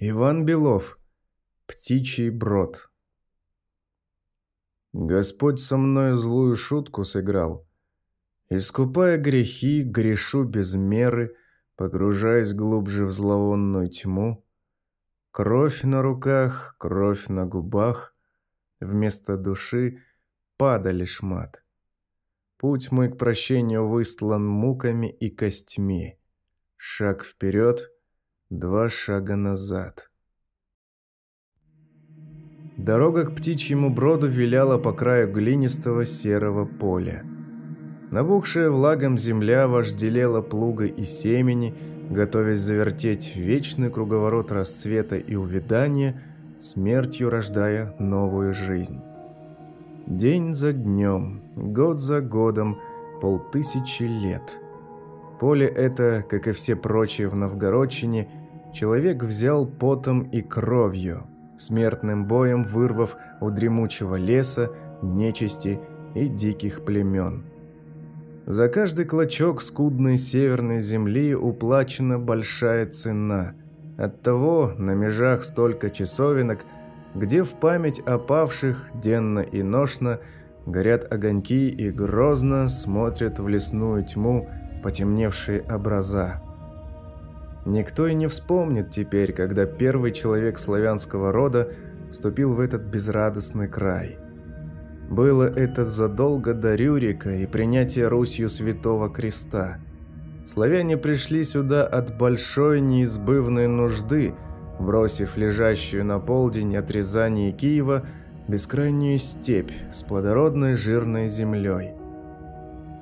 Иван Белов. Птичий брод. Господь со мной злую шутку сыграл. Искупая грехи, грешу без меры, погружаясь глубже в зловонную тьму. Кровь на руках, кровь на губах, вместо души падали шмат. Путь мой к прощению выстлан муками и костьми. Шаг вперед — Два шага назад. Дорога к птичьему броду виляла по краю глинистого серого поля. Набухшая влагом земля вожделела плуга и семени, готовясь завертеть вечный круговорот расцвета и увядания, смертью рождая новую жизнь. День за днем, год за годом, полтысячи лет. Поле это, как и все прочие в Новгородчине, человек взял потом и кровью, смертным боем вырвав у дремучего леса, нечисти и диких племен. За каждый клочок скудной северной земли уплачена большая цена. Оттого на межах столько часовенок, где в память о павших денно и ношно горят огоньки и грозно смотрят в лесную тьму потемневшие образа. Никто и не вспомнит теперь, когда первый человек славянского рода ступил в этот безрадостный край. Было это задолго до Рюрика и принятия Русью Святого Креста. Славяне пришли сюда от большой неизбывной нужды, бросив лежащую на полдень отрезание Киева бескрайнюю степь с плодородной жирной землей.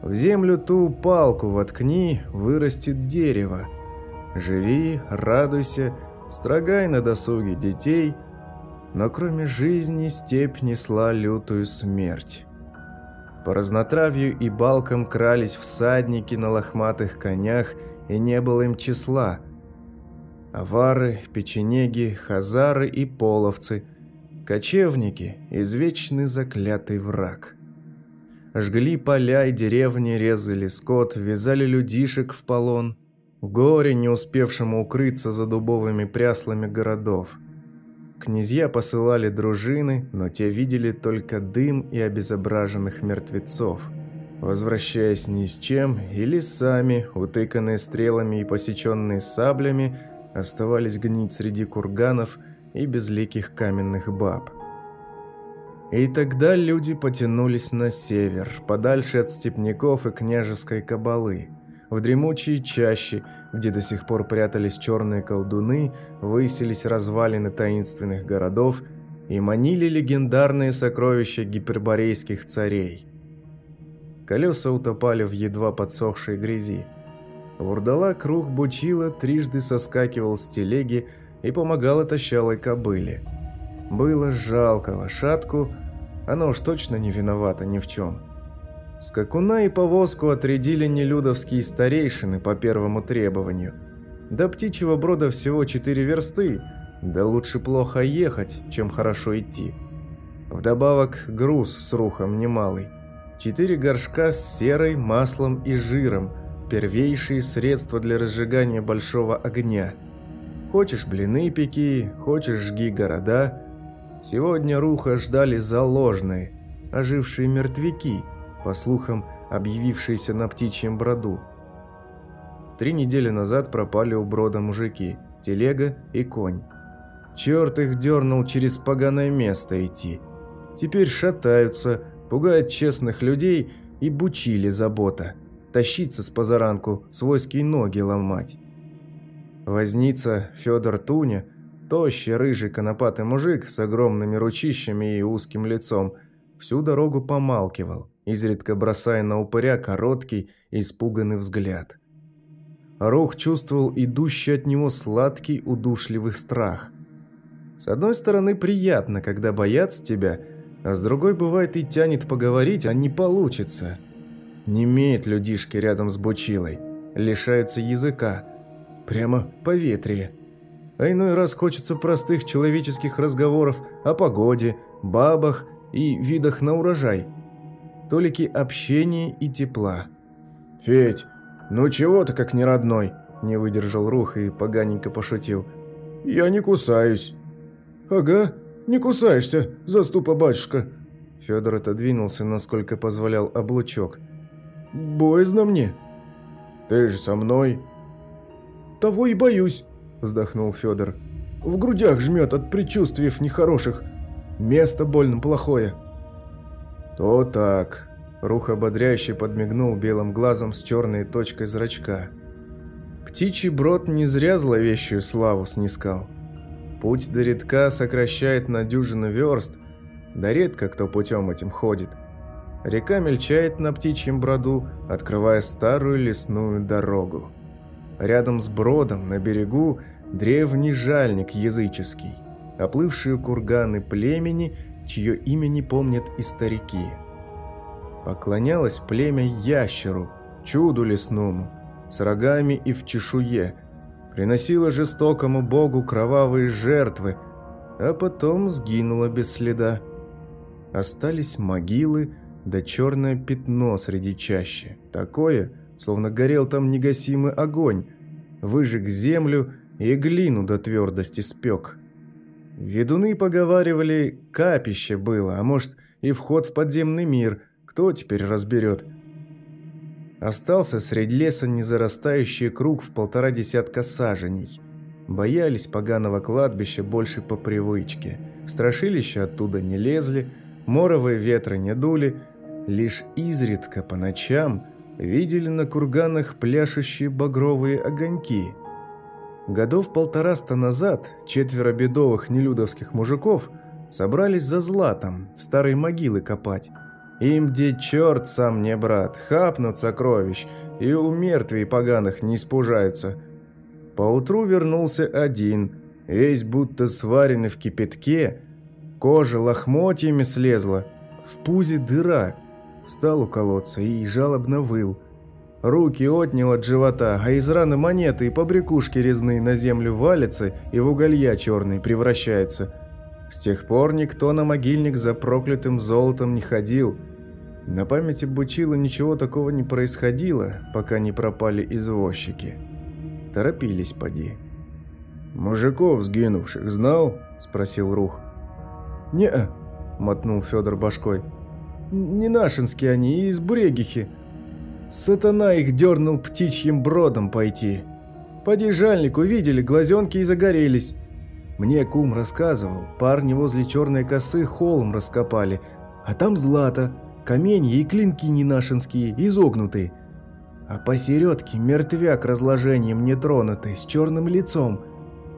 В землю ту палку воткни, вырастет дерево – Живи, радуйся, строгай на досуге детей, но кроме жизни степь несла лютую смерть. По разнотравью и балкам крались всадники на лохматых конях, и не было им числа. Авары, печенеги, хазары и половцы, кочевники, извечный заклятый враг. Жгли поля и деревни, резали скот, вязали людишек в полон – Горе, не успевшему укрыться за дубовыми пряслами городов. Князья посылали дружины, но те видели только дым и обезображенных мертвецов. Возвращаясь ни с чем, или сами, утыканные стрелами и посеченные саблями, оставались гнить среди курганов и безликих каменных баб. И тогда люди потянулись на север, подальше от степняков и княжеской кабалы – в дремучие чащи, где до сих пор прятались черные колдуны, высились развалины таинственных городов и манили легендарные сокровища гиперборейских царей. Колеса утопали в едва подсохшей грязи. Вурдала круг бучила, трижды соскакивал с телеги и помогал отощалой кобыле. Было жалко лошадку, она уж точно не виновата ни в чем. Скакуна и повозку отрядили нелюдовские старейшины по первому требованию. До птичьего брода всего четыре версты, да лучше плохо ехать, чем хорошо идти. Вдобавок груз с рухом немалый. Четыре горшка с серой, маслом и жиром, первейшие средства для разжигания большого огня. Хочешь блины пеки, хочешь жги города. Сегодня руха ждали заложные, ожившие мертвяки – по слухам, объявившиеся на птичьем броду. Три недели назад пропали у брода мужики, телега и конь. Черт их дернул через поганое место идти. Теперь шатаются, пугают честных людей и бучили забота. Тащиться с позаранку, свойские ноги ломать. Возница Федор Туня, тощий, рыжий, конопатый мужик с огромными ручищами и узким лицом, всю дорогу помалкивал изредка бросая на упыря короткий, испуганный взгляд. Рох чувствовал идущий от него сладкий, удушливый страх. С одной стороны, приятно, когда боятся тебя, а с другой, бывает, и тянет поговорить, а не получится. Не имеет людишки рядом с бучилой, лишаются языка. Прямо поветрие. А иной раз хочется простых человеческих разговоров о погоде, бабах и видах на урожай – толики общения и тепла. «Федь, ну чего ты как не родной?» – не выдержал Рух и поганенько пошутил. «Я не кусаюсь». «Ага, не кусаешься, заступа батюшка». Федор отодвинулся, насколько позволял облучок. «Боязно мне». «Ты же со мной». «Того и боюсь», – вздохнул Федор. «В грудях жмет от предчувствий нехороших. Место больно плохое». «То так», – Рух ободряюще подмигнул белым глазом с черной точкой зрачка. Птичий брод не зря зловещую славу снискал. Путь до редка сокращает на дюжину верст, да редко кто путем этим ходит. Река мельчает на птичьем броду, открывая старую лесную дорогу. Рядом с бродом, на берегу, древний жальник языческий, оплывшие курганы племени, чье имя не помнят и старики. Поклонялось племя ящеру, чуду лесному, с рогами и в чешуе, приносило жестокому богу кровавые жертвы, а потом сгинуло без следа. Остались могилы да черное пятно среди чащи, такое, словно горел там негасимый огонь, выжег землю и глину до твердости спек. Ведуны поговаривали, капище было, а может и вход в подземный мир, кто теперь разберет – Остался среди леса незарастающий круг в полтора десятка саженей. Боялись поганого кладбища больше по привычке. Страшилища оттуда не лезли, моровые ветры не дули. Лишь изредка по ночам видели на курганах пляшущие багровые огоньки. Годов полтораста назад четверо бедовых нелюдовских мужиков собрались за златом, старые могилы копать. Им где черт сам не брат, хапнут сокровищ, и у мертвей поганых не испужаются. Поутру вернулся один, весь будто сваренный в кипятке, кожа лохмотьями слезла, в пузе дыра. Встал у колодца и жалобно выл. Руки отнял от живота, а из раны монеты и побрякушки резные на землю валятся и в уголья черные превращаются – с тех пор никто на могильник за проклятым золотом не ходил. На памяти Бучила ничего такого не происходило, пока не пропали извозчики. Торопились поди. «Мужиков сгинувших знал?» – спросил Рух. «Не-а», – мотнул Федор башкой. «Не нашинские они, из Брегихи. Сатана их дернул птичьим бродом пойти. Поди жальник увидели, глазенки и загорелись. Мне кум рассказывал, парни возле черной косы холм раскопали, а там злато, каменья и клинки ненашинские, изогнутые. А посередке мертвяк разложением нетронутый, с черным лицом.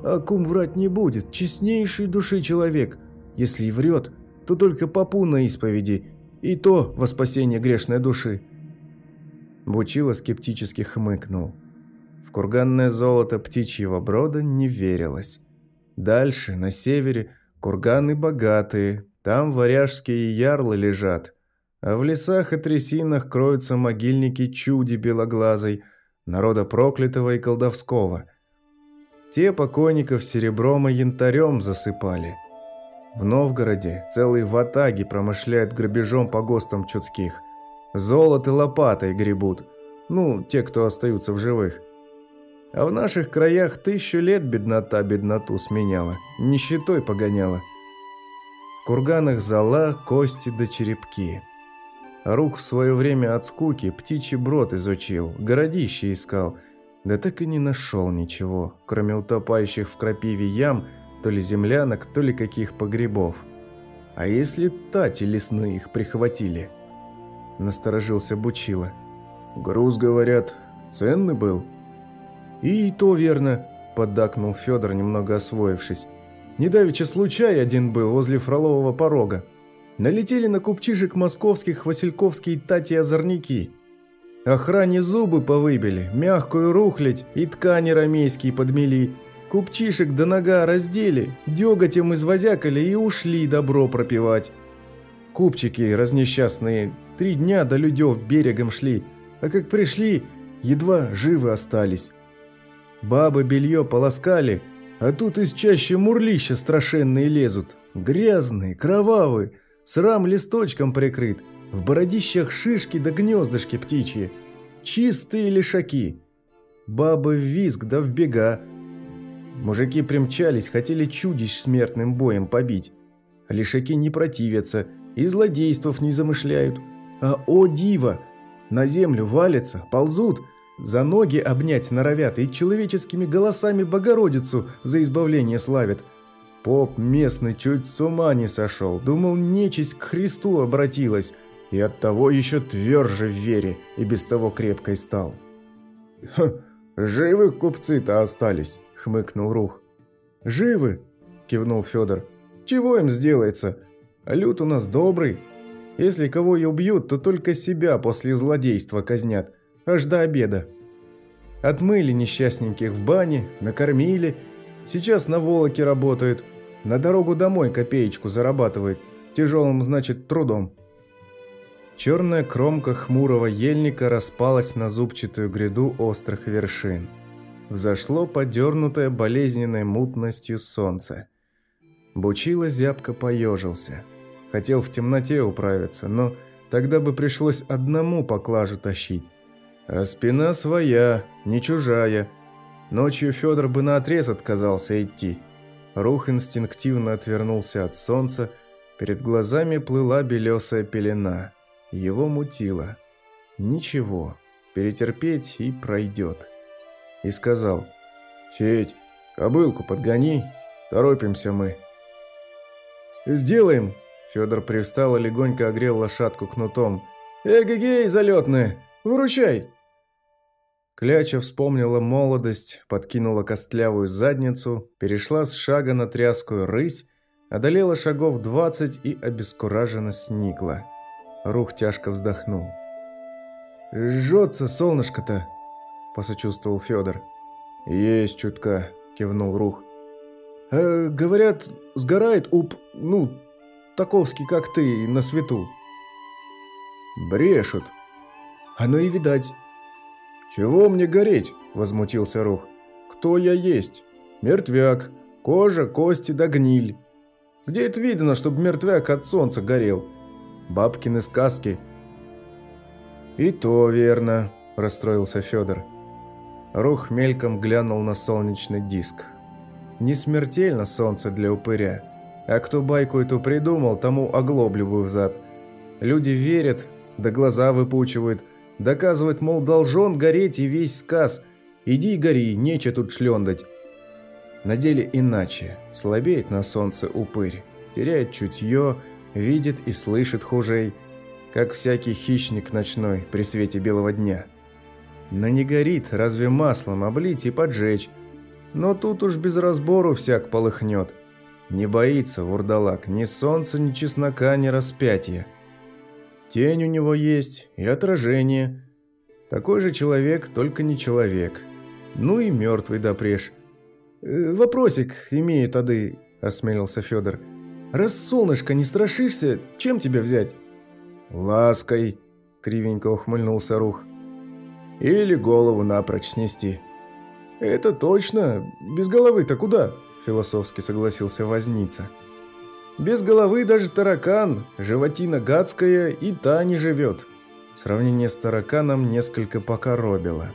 А кум врать не будет, честнейший души человек. Если и врет, то только попу на исповеди, и то во спасение грешной души. Бучило скептически хмыкнул. В курганное золото птичьего брода не верилось. Дальше, на севере, курганы богатые, там варяжские ярлы лежат. А в лесах и трясинах кроются могильники чуди белоглазой, народа проклятого и колдовского. Те покойников серебром и янтарем засыпали. В Новгороде целые ватаги промышляют грабежом по гостам чудских. Золото лопатой гребут. Ну, те, кто остаются в живых. А в наших краях тысячу лет беднота бедноту сменяла, нищетой погоняла. В курганах зола, кости да черепки. Рух в свое время от скуки птичий брод изучил, городище искал, да так и не нашел ничего, кроме утопающих в крапиве ям, то ли землянок, то ли каких погребов. А если тати лесные их прихватили? Насторожился Бучила. Груз, говорят, ценный был? «И то верно», – поддакнул Федор, немного освоившись. «Недавеча случай один был возле Фролового порога. Налетели на купчишек московских васильковские тати-озорники. Охране зубы повыбили, мягкую рухлядь и ткани ромейские подмели. Купчишек до нога раздели, деготем извозякали и ушли добро пропивать. Купчики разнесчастные три дня до людев берегом шли, а как пришли, едва живы остались. Бабы белье полоскали, а тут из чаще мурлища страшенные лезут. Грязные, кровавые, срам листочком прикрыт, в бородищах шишки да гнездышки птичьи. Чистые лишаки. Бабы в визг да в бега. Мужики примчались, хотели чудищ смертным боем побить. Лишаки не противятся и злодействов не замышляют. А о диво! На землю валятся, ползут, за ноги обнять норовят и человеческими голосами Богородицу за избавление славят. Поп местный чуть с ума не сошел, думал, нечисть к Христу обратилась, и оттого еще тверже в вере и без того крепкой стал. «Ха, живы купцы-то остались», — хмыкнул Рух. «Живы?» — кивнул Федор. «Чего им сделается? Люд у нас добрый, если кого и убьют, то только себя после злодейства казнят, аж до обеда. Отмыли несчастненьких в бане, накормили, сейчас на волоке работают, на дорогу домой копеечку зарабатывает, тяжелым, значит, трудом. Черная кромка хмурого ельника распалась на зубчатую гряду острых вершин. Взошло подернутое болезненной мутностью солнце. Бучило зябко поежился – Хотел в темноте управиться, но тогда бы пришлось одному поклажу тащить. А спина своя, не чужая. Ночью Федор бы наотрез отказался идти. Рух инстинктивно отвернулся от солнца, перед глазами плыла белесая пелена. Его мутило. Ничего, перетерпеть и пройдет. И сказал, «Федь, кобылку подгони, торопимся мы». «Сделаем», Федор привстал и легонько огрел лошадку кнутом. «Эгегей, залетные! Выручай!» Кляча вспомнила молодость, подкинула костлявую задницу, перешла с шага на тряскую рысь, одолела шагов двадцать и обескураженно сникла. Рух тяжко вздохнул. «Жжется солнышко-то!» – посочувствовал Федор. «Есть чутка», – кивнул Рух. «Э, «Говорят, сгорает уп... ну, таковский, как ты, на свету. Брешут. Оно и видать. Чего мне гореть? Возмутился Рух. Кто я есть? Мертвяк. Кожа, кости да гниль. Где это видно, чтобы мертвяк от солнца горел? Бабкины сказки. И то верно, расстроился Федор. Рух мельком глянул на солнечный диск. Не смертельно солнце для упыря. А кто байку эту придумал, тому оглоблю бы взад. Люди верят, да глаза выпучивают, доказывают, мол, должен гореть и весь сказ. Иди гори, нече тут шлендать. На деле иначе. Слабеет на солнце упырь, теряет чутье, видит и слышит хужей, как всякий хищник ночной при свете белого дня. Но не горит, разве маслом облить и поджечь. Но тут уж без разбору всяк полыхнет. Не боится вурдалак ни солнца, ни чеснока, ни распятия. Тень у него есть и отражение. Такой же человек, только не человек. Ну и мертвый допреж. «Э, «Вопросик имею тады», – осмелился Федор. «Раз солнышко не страшишься, чем тебя взять?» «Лаской», – кривенько ухмыльнулся Рух. «Или голову напрочь снести». «Это точно. Без головы-то куда?» Философски согласился Возница. Без головы даже таракан, животина гадская, и та не живет. Сравнение с тараканом несколько покоробило.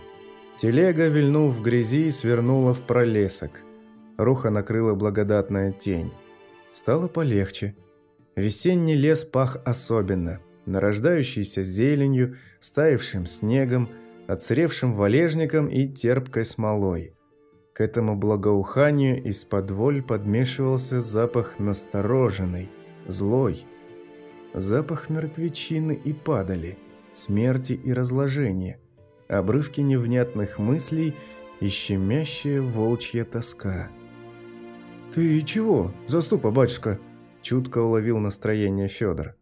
Телега, вильнув в грязи, свернула в пролесок. Руха накрыла благодатная тень. Стало полегче. Весенний лес пах особенно, нарождающийся зеленью, стаившим снегом, отсыревшим валежником и терпкой смолой. К этому благоуханию из-под воль подмешивался запах настороженный, злой. Запах мертвечины и падали, смерти и разложения, обрывки невнятных мыслей и щемящая волчья тоска. «Ты чего, заступа, батюшка?» – чутко уловил настроение Федор.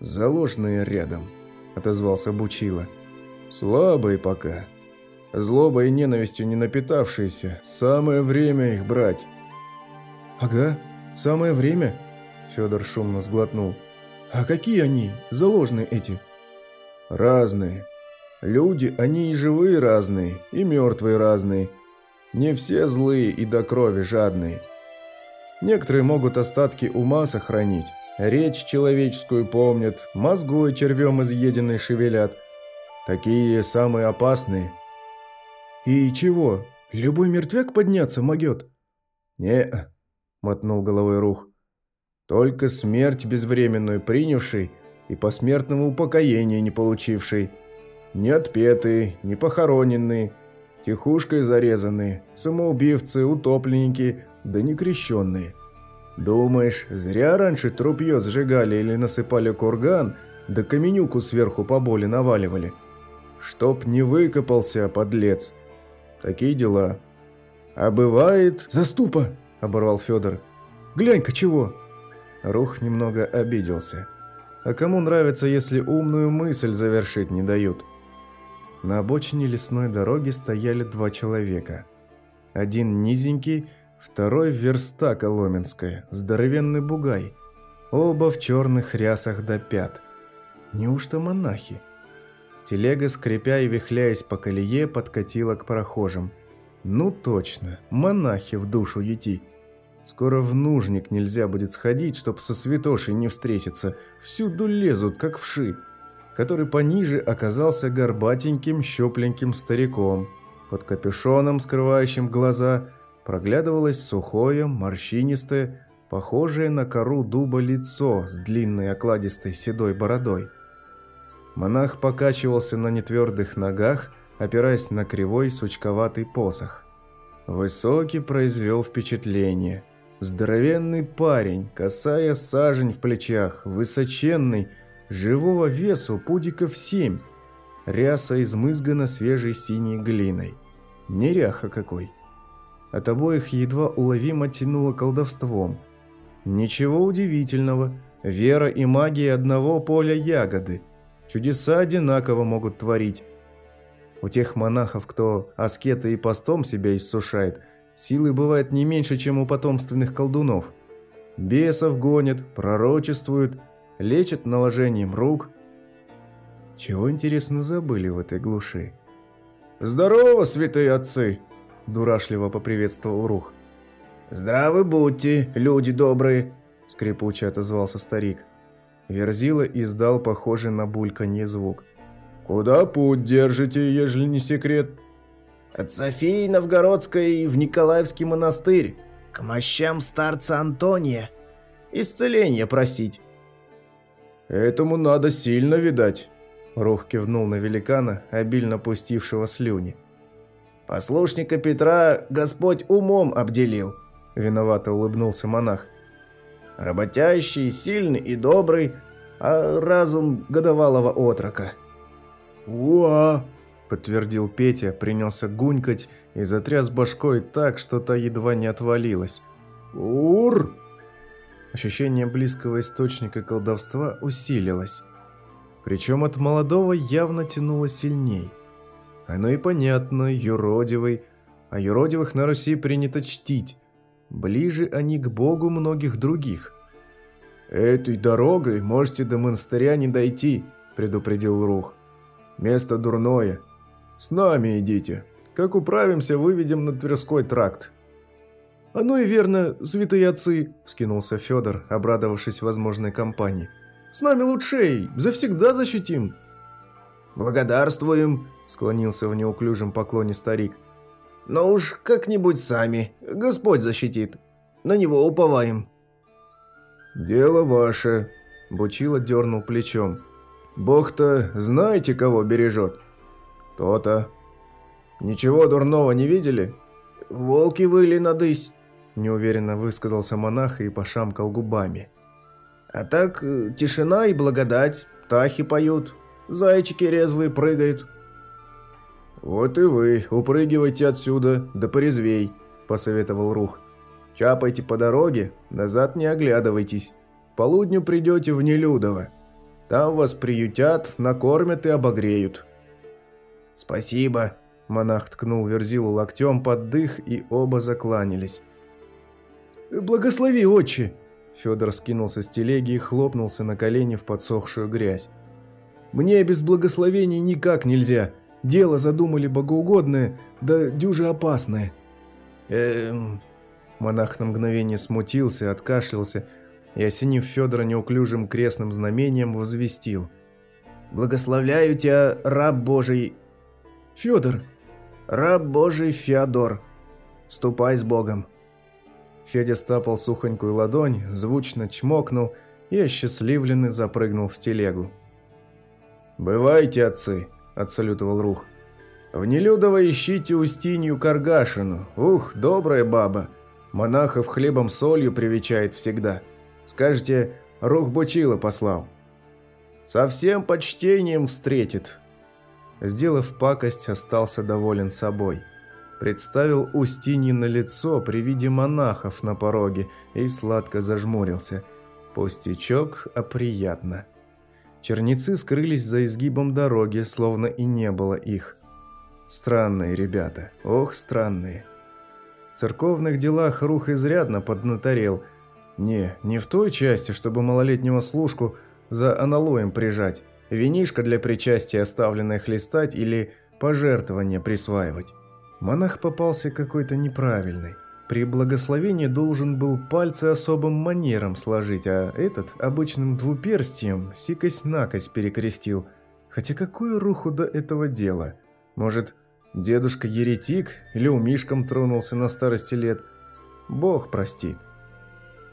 «Заложные рядом», – отозвался Бучила. «Слабые пока». Злобой и ненавистью не напитавшиеся. Самое время их брать. Ага, самое время. Федор шумно сглотнул. А какие они, заложные эти? Разные. Люди, они и живые разные, и мертвые разные. Не все злые и до крови жадные. Некоторые могут остатки ума сохранить, речь человеческую помнят, мозгой червем изъеденный шевелят. Такие самые опасные – «И чего? Любой мертвяк подняться могет?» «Не-а», мотнул головой Рух. «Только смерть безвременную принявший и посмертного упокоения не получивший. Не отпетые, не похороненные, тихушкой зарезанные, самоубивцы, утопленники, да не крещенные. Думаешь, зря раньше трупье сжигали или насыпали курган, да каменюку сверху по боли наваливали? Чтоб не выкопался, подлец. Такие дела. А бывает... «Заступа!» – оборвал Федор. «Глянь-ка чего!» Рух немного обиделся. А кому нравится, если умную мысль завершить не дают? На обочине лесной дороги стояли два человека. Один низенький, второй верста коломенская, здоровенный бугай. Оба в черных рясах до пят. Неужто монахи? Телега, скрипя и вихляясь по колее, подкатила к прохожим. Ну точно, монахи в душу ети. Скоро в нужник нельзя будет сходить, чтоб со святошей не встретиться. Всюду лезут, как вши. Который пониже оказался горбатеньким, щепленьким стариком. Под капюшоном, скрывающим глаза, проглядывалось сухое, морщинистое, похожее на кору дуба лицо с длинной окладистой седой бородой. Монах покачивался на нетвердых ногах, опираясь на кривой сучковатый посох. Высокий произвел впечатление. Здоровенный парень, косая сажень в плечах, высоченный, живого весу пудиков семь. Ряса измызгана свежей синей глиной. Неряха какой. От обоих едва уловимо тянуло колдовством. Ничего удивительного. Вера и магия одного поля ягоды – Чудеса одинаково могут творить. У тех монахов, кто аскета и постом себя иссушает, силы бывает не меньше, чем у потомственных колдунов. Бесов гонят, пророчествуют, лечат наложением рук. Чего, интересно, забыли в этой глуши? «Здорово, святые отцы!» – дурашливо поприветствовал Рух. «Здравы будьте, люди добрые!» – скрипуче отозвался старик. Верзила издал похожий на бульканье звук. «Куда путь держите, ежели не секрет?» «От Софии Новгородской в Николаевский монастырь, к мощам старца Антония. Исцеление просить». «Этому надо сильно видать», — Рух кивнул на великана, обильно пустившего слюни. «Послушника Петра Господь умом обделил», — виновато улыбнулся монах. Работящий, сильный и добрый, а разум годовалого отрока. «Уа!» – подтвердил Петя, принялся гунькать и затряс башкой так, что та едва не отвалилась. «Ур!» Ощущение близкого источника колдовства усилилось. Причем от молодого явно тянуло сильней. Оно и понятно, юродивый, а юродивых на Руси принято чтить. Ближе они к Богу многих других. «Этой дорогой можете до монастыря не дойти», – предупредил Рух. «Место дурное. С нами идите. Как управимся, выведем на Тверской тракт». «А ну и верно, святые отцы», – вскинулся Федор, обрадовавшись возможной компании. «С нами лучшей, завсегда защитим». «Благодарствуем», – склонился в неуклюжем поклоне старик. Но уж как-нибудь сами. Господь защитит. На него уповаем». «Дело ваше», – Бучило дернул плечом. «Бог-то знаете, кого бережет?» «То-то». «Ничего дурного не видели?» «Волки выли надысь», – неуверенно высказался монах и пошамкал губами. «А так э, тишина и благодать, птахи поют, зайчики резвые прыгают». «Вот и вы, упрыгивайте отсюда, да порезвей», – посоветовал Рух. «Чапайте по дороге, назад не оглядывайтесь. Полудню придете в Нелюдово. Там вас приютят, накормят и обогреют». «Спасибо», – монах ткнул Верзилу локтем под дых, и оба закланялись. «Благослови, отче!» Федор скинулся с телеги и хлопнулся на колени в подсохшую грязь. «Мне без благословений никак нельзя!» Дело задумали богоугодное, да дюже опасное». «Эм...» Монах на мгновение смутился, откашлялся и, осенив Федора неуклюжим крестным знамением, возвестил. «Благословляю тебя, раб Божий!» «Федор!» «Раб Божий Феодор, ступай с Богом!» Федя стапал сухонькую ладонь, звучно чмокнул и осчастливленный запрыгнул в телегу. «Бывайте, отцы!» – отсалютовал Рух. «В Нелюдово ищите Устинью Каргашину. Ух, добрая баба! Монахов хлебом солью привечает всегда. Скажете, Рух Бучила послал. Со всем почтением встретит». Сделав пакость, остался доволен собой. Представил Устиньи на лицо при виде монахов на пороге и сладко зажмурился. Пустячок, а приятно. Черницы скрылись за изгибом дороги, словно и не было их. Странные ребята, ох, странные. В церковных делах Рух изрядно поднаторел. Не, не в той части, чтобы малолетнего служку за аналоем прижать, винишко для причастия оставленное хлестать или пожертвование присваивать. Монах попался какой-то неправильный. При благословении должен был пальцы особым манером сложить, а этот обычным двуперстием сикость-накость перекрестил. Хотя какое руху до этого дела? Может, дедушка еретик или умишком тронулся на старости лет? Бог простит.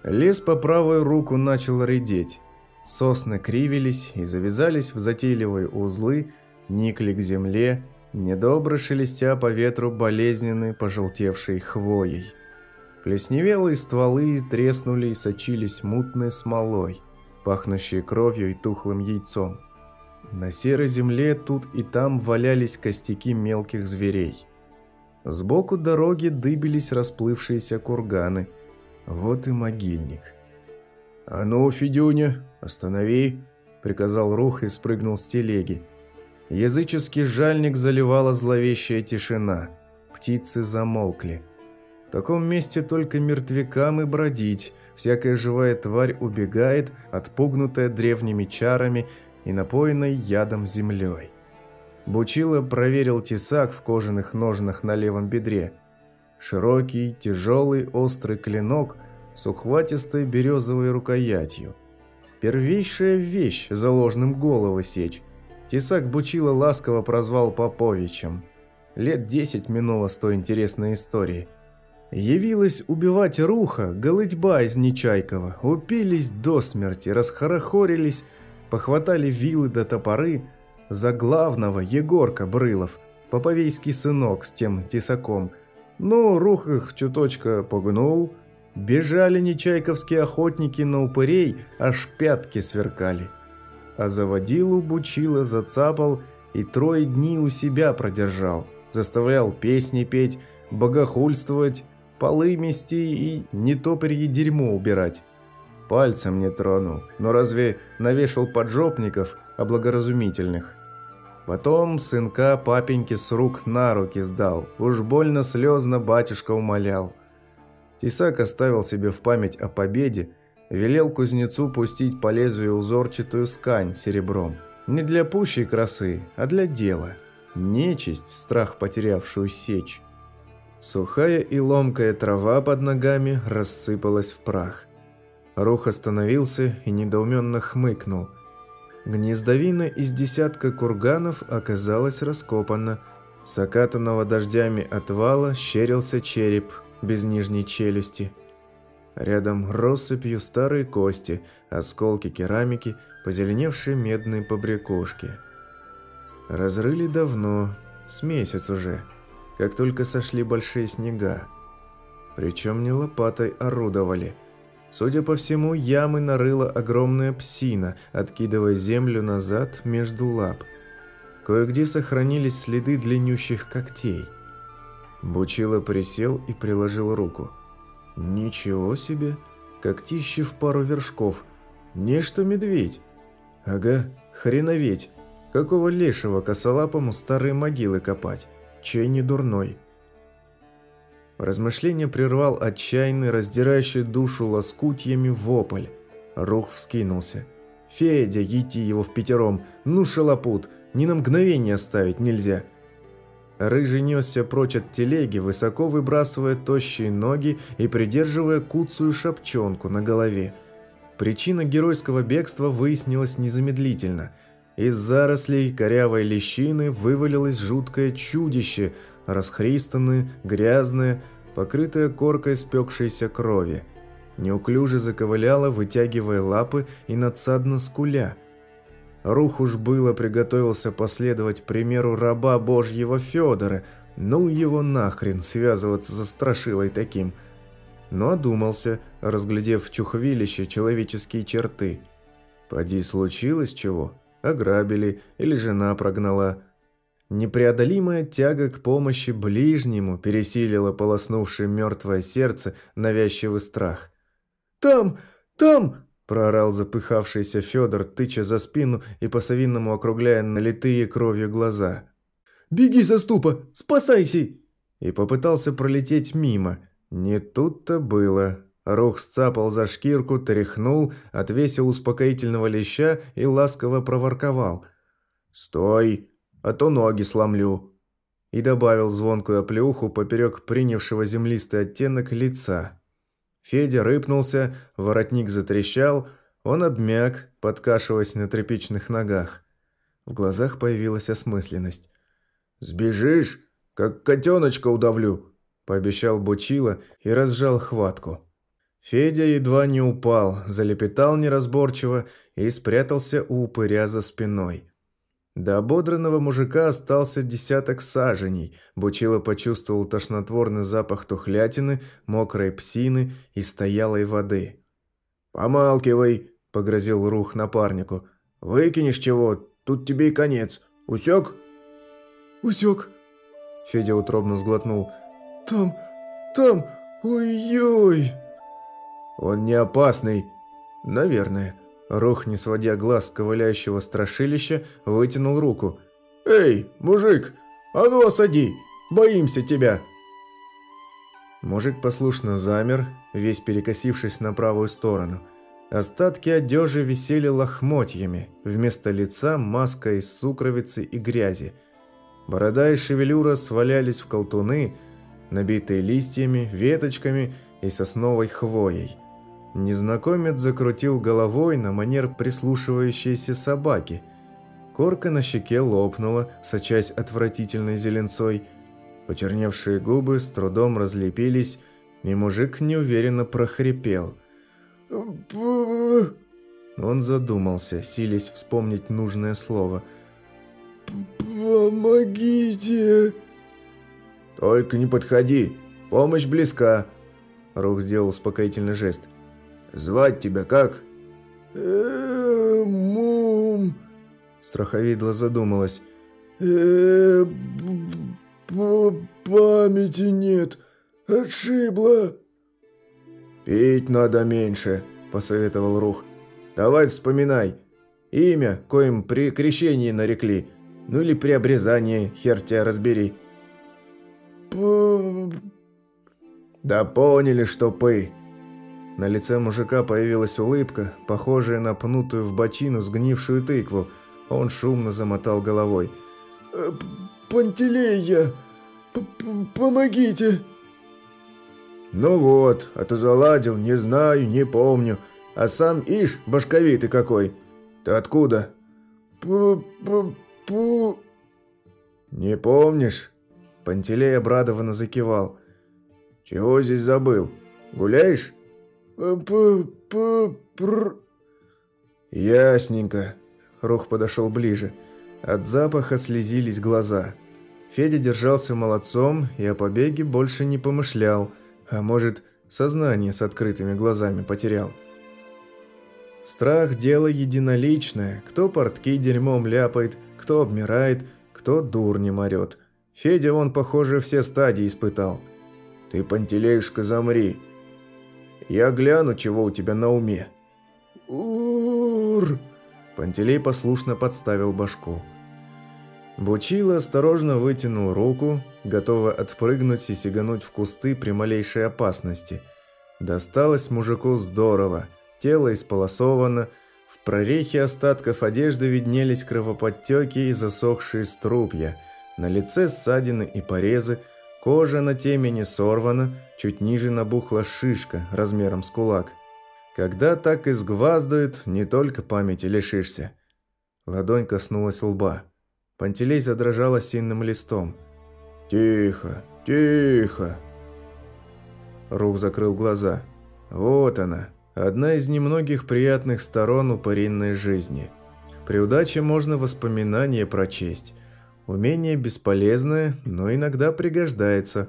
Лес по правую руку начал редеть. Сосны кривились и завязались в затейливые узлы, никли к земле, недобро шелестя по ветру болезненной пожелтевшей хвоей. Плесневелые стволы треснули и сочились мутной смолой, пахнущей кровью и тухлым яйцом. На серой земле тут и там валялись костяки мелких зверей. Сбоку дороги дыбились расплывшиеся курганы. Вот и могильник. «А ну, Федюня, останови!» – приказал Рух и спрыгнул с телеги. Языческий жальник заливала зловещая тишина. Птицы замолкли – в таком месте только мертвякам и бродить. Всякая живая тварь убегает, отпугнутая древними чарами и напоенной ядом землей. Бучило проверил тесак в кожаных ножнах на левом бедре. Широкий, тяжелый, острый клинок с ухватистой березовой рукоятью. Первейшая вещь за ложным голову сечь. Тесак Бучило ласково прозвал Поповичем. Лет десять минуло с той интересной истории – Явилась убивать Руха, голытьба из Нечайкова. Упились до смерти, расхорохорились, похватали вилы до топоры. За главного Егорка Брылов, поповейский сынок с тем тесаком. Ну, Рух их чуточка погнул. Бежали нечайковские охотники на упырей, аж пятки сверкали. А заводилу Бучила зацапал и трое дней у себя продержал. Заставлял песни петь, богохульствовать, полы мести и не топорье дерьмо убирать. Пальцем не тронул, но разве навешал поджопников облагоразумительных? Потом сынка папеньки с рук на руки сдал, уж больно слезно батюшка умолял. Тесак оставил себе в память о победе, велел кузнецу пустить по лезвию узорчатую скань серебром. Не для пущей красы, а для дела. Нечисть, страх потерявшую сечь. Сухая и ломкая трава под ногами рассыпалась в прах. Рух остановился и недоуменно хмыкнул. Гнездовина из десятка курганов оказалась раскопана. С окатанного дождями отвала щерился череп без нижней челюсти. Рядом россыпью старые кости, осколки керамики, позеленевшие медные побрякушки. Разрыли давно, с месяц уже как только сошли большие снега. Причем не лопатой орудовали. Судя по всему, ямы нарыла огромная псина, откидывая землю назад между лап. Кое-где сохранились следы длиннющих когтей. Бучило присел и приложил руку. «Ничего себе! Когтище в пару вершков! Нечто медведь!» «Ага, хреноветь! Какого лешего косолапому старые могилы копать?» чей не дурной. Размышление прервал отчаянный, раздирающий душу лоскутьями вопль. Рух вскинулся. «Федя, ети его в пятером! Ну, шалопут! Ни на мгновение оставить нельзя!» Рыжий несся прочь от телеги, высоко выбрасывая тощие ноги и придерживая куцую шапчонку на голове. Причина геройского бегства выяснилась незамедлительно – из зарослей корявой лещины вывалилось жуткое чудище расхристанные, грязные, покрытая коркой спекшейся крови. Неуклюже заковыляла, вытягивая лапы и надсадно скуля. Рух уж было приготовился последовать примеру раба божьего Федора, ну его нахрен связываться со страшилой таким. Но одумался, разглядев в чухвилище человеческие черты. Поди случилось чего? Ограбили или жена прогнала – Непреодолимая тяга к помощи ближнему пересилила полоснувшее мертвое сердце навязчивый страх. «Там! Там!» – проорал запыхавшийся Федор, тыча за спину и по-совинному округляя налитые кровью глаза. «Беги, заступа! Спасайся!» И попытался пролететь мимо. Не тут-то было. Рух сцапал за шкирку, тряхнул, отвесил успокоительного леща и ласково проворковал. «Стой! А то ноги сломлю». И добавил звонкую оплеуху поперек принявшего землистый оттенок лица. Федя рыпнулся, воротник затрещал, он обмяк, подкашиваясь на тряпичных ногах. В глазах появилась осмысленность. «Сбежишь, как котеночка удавлю», – пообещал Бучила и разжал хватку. Федя едва не упал, залепетал неразборчиво и спрятался у упыря за спиной. До ободранного мужика остался десяток саженей. Бучило почувствовал тошнотворный запах тухлятины, мокрой псины и стоялой воды. «Помалкивай!» – погрозил Рух напарнику. «Выкинешь чего, тут тебе и конец. Усек?» «Усек!» – Федя утробно сглотнул. «Там, там, ой-ой!» «Он не опасный, наверное». Рух, не сводя глаз с ковыляющего страшилища, вытянул руку. «Эй, мужик, а ну осади! Боимся тебя!» Мужик послушно замер, весь перекосившись на правую сторону. Остатки одежи висели лохмотьями, вместо лица маска из сукровицы и грязи. Борода и шевелюра свалялись в колтуны, набитые листьями, веточками и сосновой хвоей. Незнакомец закрутил головой на манер прислушивающейся собаки. Корка на щеке лопнула, сочась отвратительной зеленцой. Почерневшие губы с трудом разлепились, и мужик неуверенно прохрипел. Он задумался, силясь вспомнить нужное слово. «Помогите!» «Только не подходи, помощь близка!» Рух сделал успокоительный жест. Звать тебя как?» мум Страховидла задумалась. э памяти нет. Отшибла». «Пить надо меньше», – посоветовал Рух. «Давай вспоминай. Имя, коим при крещении нарекли. Ну или при обрезании, хер тебя разбери». П... «Да поняли, что пы», на лице мужика появилась улыбка, похожая на пнутую в бочину сгнившую тыкву. Он шумно замотал головой. «Э, «Пантелея! Помогите!» «Ну вот, а ты заладил, не знаю, не помню. А сам ишь, башковитый какой. Ты откуда?» «П-п-пу...» «Не помнишь?» Пантелей обрадованно закивал. «Чего здесь забыл? Гуляешь?» «П-п-пр...» «Ясненько». Рух подошел ближе. От запаха слезились глаза. Федя держался молодцом и о побеге больше не помышлял, а может, сознание с открытыми глазами потерял. Страх – дело единоличное. Кто портки дерьмом ляпает, кто обмирает, кто дурнем орет. Федя, он, похоже, все стадии испытал. «Ты, Пантелеюшка, замри!» Я гляну, чего у тебя на уме». «Ур!» Пантелей послушно подставил башку. Бучило осторожно вытянул руку, готовый отпрыгнуть и сигануть в кусты при малейшей опасности. Досталось мужику здорово, тело исполосовано, в прорехе остатков одежды виднелись кровоподтеки и засохшие струпья, на лице ссадины и порезы – Кожа на темени сорвана, чуть ниже набухла шишка размером с кулак. Когда так изгваздают, не только памяти лишишься. Ладонь коснулась лба. Пантелей задрожал осинным листом. «Тихо, тихо!» Рух закрыл глаза. Вот она, одна из немногих приятных сторон упыринной жизни. При удаче можно воспоминания прочесть. Умение бесполезное, но иногда пригождается.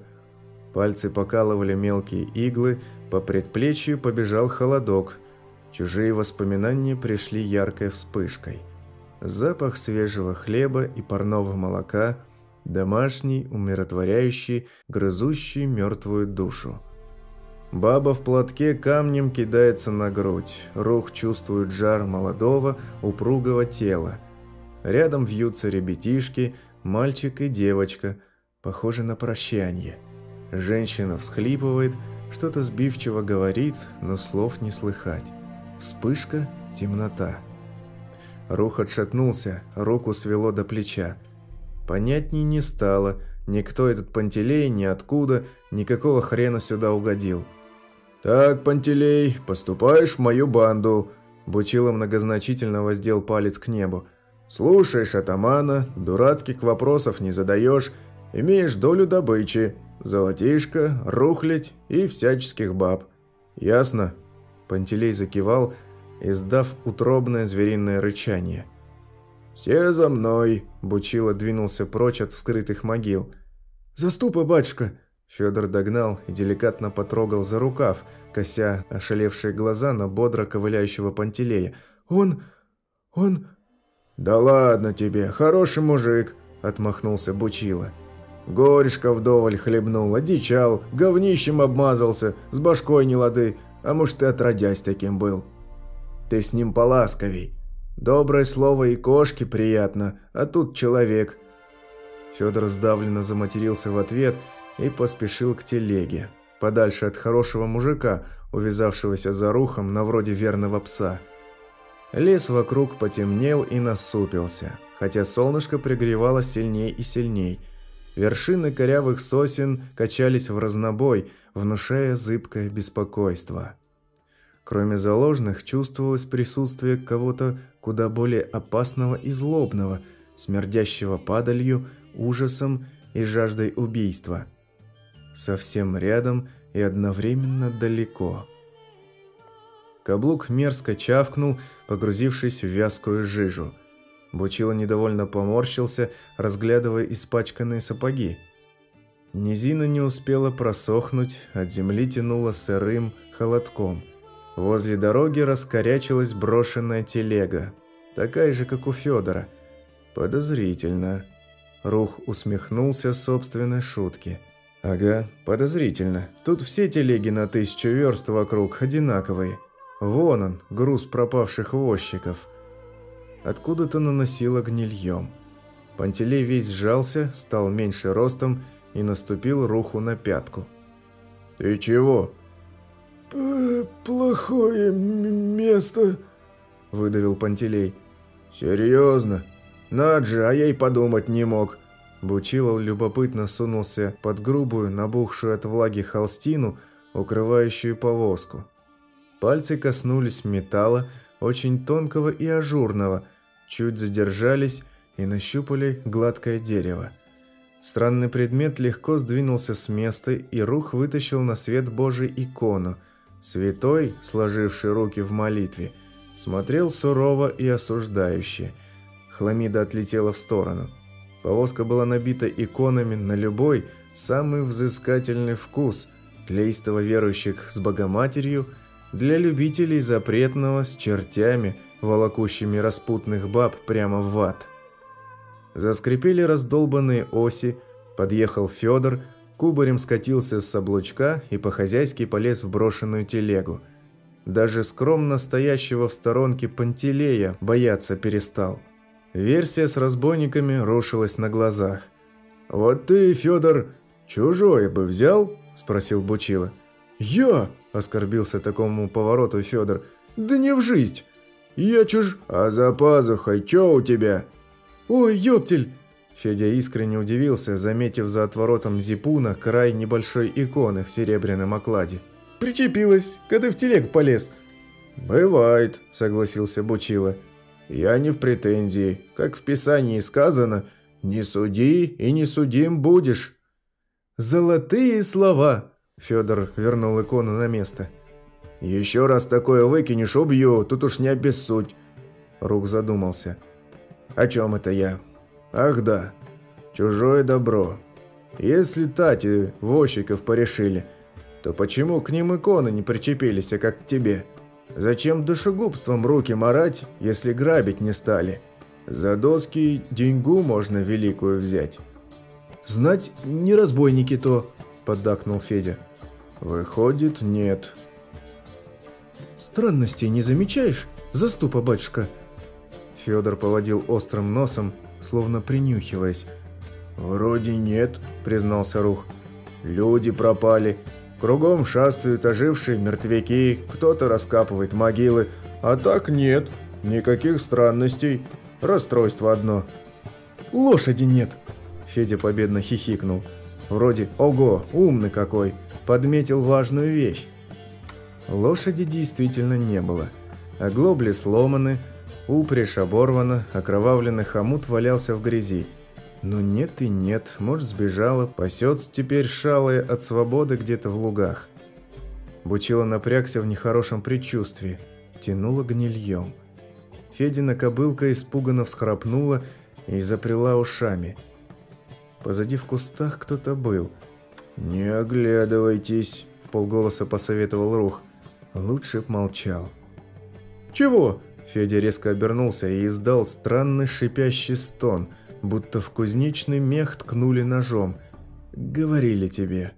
Пальцы покалывали мелкие иглы, по предплечью побежал холодок. Чужие воспоминания пришли яркой вспышкой. Запах свежего хлеба и парного молока, домашний, умиротворяющий, грызущий мертвую душу. Баба в платке камнем кидается на грудь. Рух чувствует жар молодого, упругого тела. Рядом вьются ребятишки, мальчик и девочка, похожи на прощание. Женщина всхлипывает, что-то сбивчиво говорит, но слов не слыхать. Вспышка, темнота. Рух отшатнулся, руку свело до плеча. Понятней не стало, никто этот Пантелей ниоткуда, никакого хрена сюда угодил. «Так, Пантелей, поступаешь в мою банду», Бучило многозначительно воздел палец к небу. «Слушаешь атамана, дурацких вопросов не задаешь, имеешь долю добычи, золотишко, рухлядь и всяческих баб. Ясно?» Пантелей закивал, издав утробное звериное рычание. «Все за мной!» – Бучило двинулся прочь от вскрытых могил. «Заступа, батюшка!» Федор догнал и деликатно потрогал за рукав, кося ошалевшие глаза на бодро ковыляющего Пантелея. «Он... он...» «Да ладно тебе, хороший мужик!» – отмахнулся Бучило. «Горишка вдоволь хлебнул, одичал, говнищем обмазался, с башкой не лады, а может и отродясь таким был. Ты с ним поласковей. Доброе слово и кошке приятно, а тут человек». Федор сдавленно заматерился в ответ – и поспешил к телеге, подальше от хорошего мужика, увязавшегося за рухом на вроде верного пса. Лес вокруг потемнел и насупился, хотя солнышко пригревало сильней и сильней. Вершины корявых сосен качались в разнобой, внушая зыбкое беспокойство. Кроме заложных, чувствовалось присутствие кого-то куда более опасного и злобного, смердящего падалью, ужасом и жаждой убийства – совсем рядом и одновременно далеко. Каблук мерзко чавкнул, погрузившись в вязкую жижу. Бучило недовольно поморщился, разглядывая испачканные сапоги. Низина не успела просохнуть, от земли тянуло сырым холодком. Возле дороги раскорячилась брошенная телега, такая же, как у Федора. Подозрительно. Рух усмехнулся собственной шутке – «Ага, подозрительно. Тут все телеги на тысячу верст вокруг одинаковые. Вон он, груз пропавших возчиков». Откуда-то наносило гнильем. Пантелей весь сжался, стал меньше ростом и наступил руху на пятку. «Ты чего?» «Плохое место», – выдавил Пантелей. «Серьезно? Над же, а я и подумать не мог. Бучилов любопытно сунулся под грубую, набухшую от влаги холстину, укрывающую повозку. Пальцы коснулись металла, очень тонкого и ажурного, чуть задержались и нащупали гладкое дерево. Странный предмет легко сдвинулся с места, и Рух вытащил на свет Божий икону. Святой, сложивший руки в молитве, смотрел сурово и осуждающе. Хламида отлетела в сторону – Повозка была набита иконами на любой, самый взыскательный вкус для истово верующих с Богоматерью, для любителей запретного с чертями, волокущими распутных баб прямо в ад. Заскрипели раздолбанные оси, подъехал Федор, кубарем скатился с облучка и по-хозяйски полез в брошенную телегу. Даже скромно стоящего в сторонке Пантелея бояться перестал – Версия с разбойниками рушилась на глазах. «Вот ты, Федор, чужое бы взял?» – спросил Бучила. «Я?» – оскорбился такому повороту Федор. «Да не в жизнь! Я чуж...» «А за пазухой чё у тебя?» «Ой, ёптель!» Федя искренне удивился, заметив за отворотом зипуна край небольшой иконы в серебряном окладе. «Причепилась, когда в телег полез». «Бывает», – согласился Бучила. Я не в претензии. Как в Писании сказано, «Не суди и не судим будешь». «Золотые слова!» Федор вернул икону на место. «Еще раз такое выкинешь, убью, тут уж не обессудь!» Рук задумался. «О чем это я? Ах да, чужое добро. Если Тати возчиков порешили, то почему к ним иконы не причепились, а как к тебе? Зачем душегубством руки марать, если грабить не стали? За доски деньгу можно великую взять». «Знать, не разбойники то», – поддакнул Федя. «Выходит, нет». «Странностей не замечаешь, заступа батюшка?» Федор поводил острым носом, словно принюхиваясь. «Вроде нет», – признался Рух. «Люди пропали. Кругом шастают ожившие мертвяки, кто-то раскапывает могилы. А так нет, никаких странностей. Расстройство одно». «Лошади нет», Федя победно хихикнул. Вроде «Ого, умный какой!» Подметил важную вещь. Лошади действительно не было. Оглобли сломаны, упряжь оборвана, окровавленный хомут валялся в грязи. Но нет и нет, может сбежала, пасется теперь шалая от свободы где-то в лугах. Бучила напрягся в нехорошем предчувствии, тянула гнильем. Федина кобылка испуганно всхрапнула и запрела ушами – Позади в кустах кто-то был. «Не оглядывайтесь», – в полголоса посоветовал Рух. Лучше б молчал. «Чего?» Федя резко обернулся и издал странный шипящий стон, будто в кузнечный мех ткнули ножом. «Говорили тебе».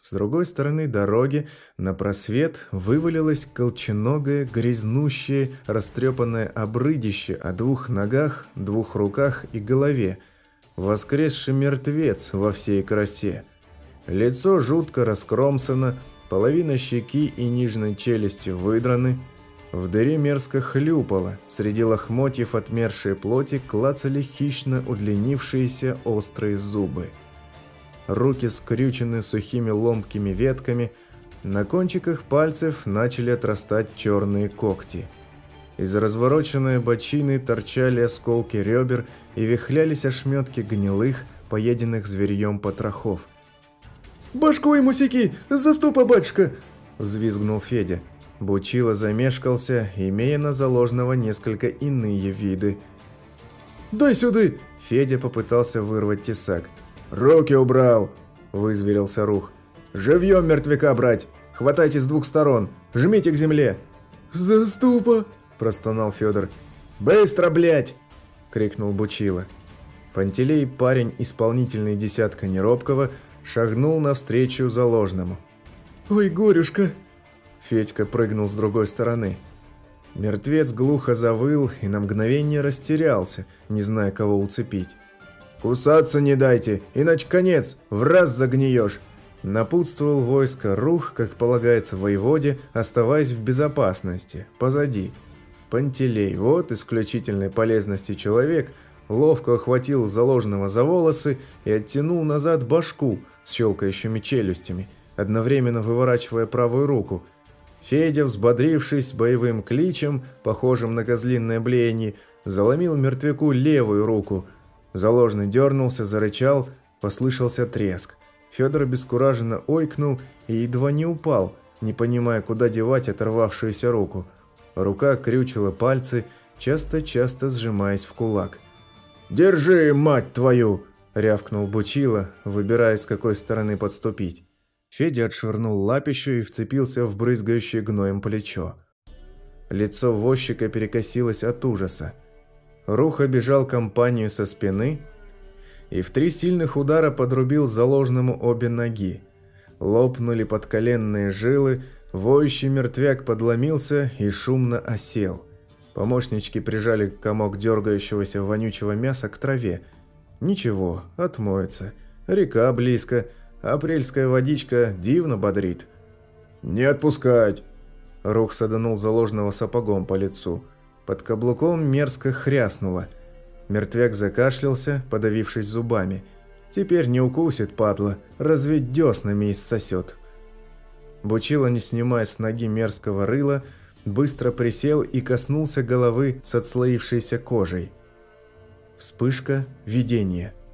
С другой стороны дороги на просвет вывалилось колченогое, грязнущее, растрепанное обрыдище о двух ногах, двух руках и голове – воскресший мертвец во всей красе. Лицо жутко раскромсано, половина щеки и нижней челюсти выдраны, в дыре мерзко хлюпало, среди лохмотьев отмершей плоти клацали хищно удлинившиеся острые зубы. Руки скрючены сухими ломкими ветками, на кончиках пальцев начали отрастать черные когти – из развороченной бочины торчали осколки ребер и вихлялись ошметки гнилых, поеденных зверьем потрохов. «Башку ему секи! Заступа, батюшка!» – взвизгнул Федя. Бучило замешкался, имея на заложного несколько иные виды. «Дай сюда!» – Федя попытался вырвать тесак. «Руки убрал!» – вызверился Рух. «Живьем мертвяка брать! Хватайте с двух сторон! Жмите к земле!» «Заступа!» – простонал Федор. «Быстро, блядь!» – крикнул Бучила. Пантелей, парень исполнительный десятка неробкого, шагнул навстречу заложному. «Ой, горюшка!» Федька прыгнул с другой стороны. Мертвец глухо завыл и на мгновение растерялся, не зная, кого уцепить. «Кусаться не дайте, иначе конец, в раз загниешь!» Напутствовал войско Рух, как полагается воеводе, оставаясь в безопасности, позади – Пантелей, вот исключительной полезности человек, ловко охватил заложенного за волосы и оттянул назад башку с щелкающими челюстями, одновременно выворачивая правую руку. Федя, взбодрившись боевым кличем, похожим на козлиное блеяние, заломил мертвяку левую руку. Заложный дернулся, зарычал, послышался треск. Федор обескураженно ойкнул и едва не упал, не понимая, куда девать оторвавшуюся руку – Рука крючила пальцы, часто-часто сжимаясь в кулак. «Держи, мать твою!» – рявкнул Бучила, выбирая, с какой стороны подступить. Федя отшвырнул лапищу и вцепился в брызгающее гноем плечо. Лицо возчика перекосилось от ужаса. Рух обежал компанию со спины и в три сильных удара подрубил заложному обе ноги. Лопнули подколенные жилы, Воющий мертвяк подломился и шумно осел. Помощнички прижали комок дергающегося вонючего мяса к траве. Ничего, отмоется. Река близко, апрельская водичка дивно бодрит. «Не отпускать!» Рух саданул заложенного сапогом по лицу. Под каблуком мерзко хряснуло. Мертвяк закашлялся, подавившись зубами. Теперь не укусит, падла, разве деснами иссосет. Бучило, не снимая с ноги мерзкого рыла, быстро присел и коснулся головы с отслоившейся кожей. Вспышка, видение –